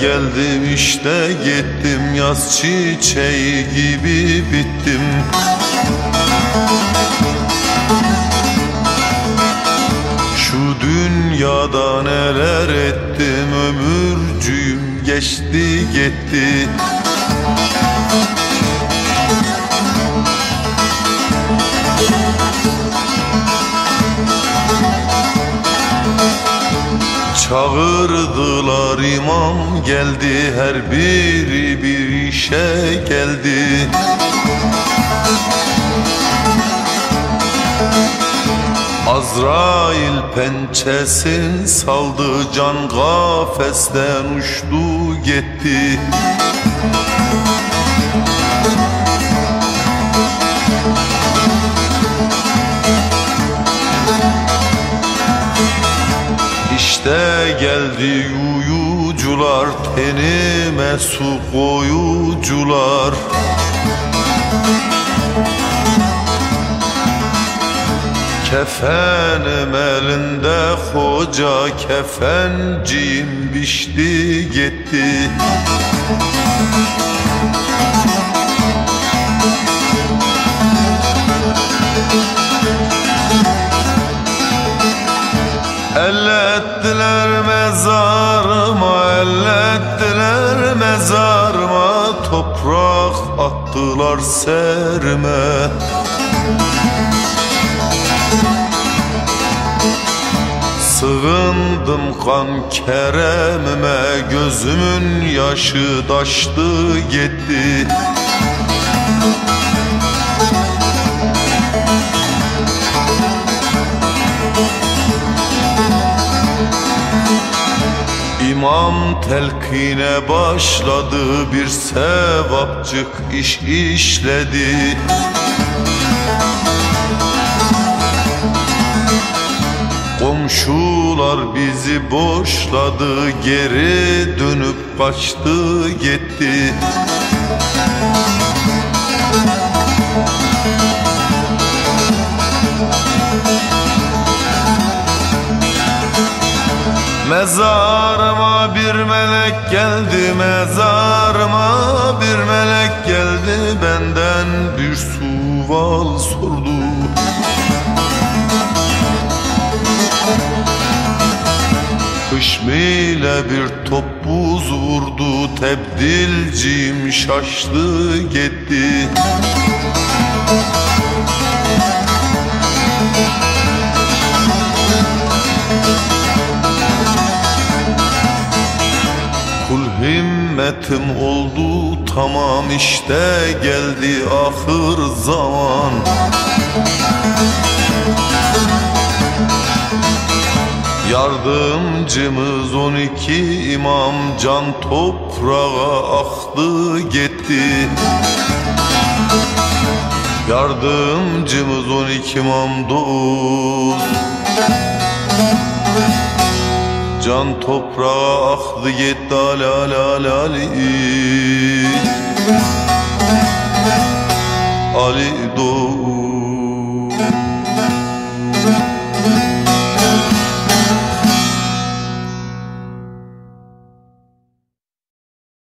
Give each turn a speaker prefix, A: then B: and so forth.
A: geldim işte gittim. Yaz çiçeği gibi bittim. Şu dünyada neler ettim? Ömürcüğüm geçti gitti Çağırdılar imam geldi her biri bir işe geldi. Azrail pençesin saldı can kafesten uçtu gitti. İşte geldi uyucular tenime su koyucular. Kefenim elinde hoca kefencim biçti gitti Ellettiler mezarıma, ellettiler mezarıma Toprak attılar serime. Sığındım kan keremime Gözümün yaşı taştı gitti İmam telkine başladı bir sevapcık iş işledi. Komşular bizi boşladı geri dönüp kaçtı gitti Mezarıma bir melek geldi Mezarıma bir melek geldi. Benden bir suval sordu. Hışmıyla bir top buz vurdu Tebdilcim şaştı gitti. Kul himmetim oldu tamam işte geldi ahır zaman. Yardımcımız on iki imam can toprağa aktı gitti. Yardımcımız on iki imam dost Can toprağa aktı gitti ali ali dost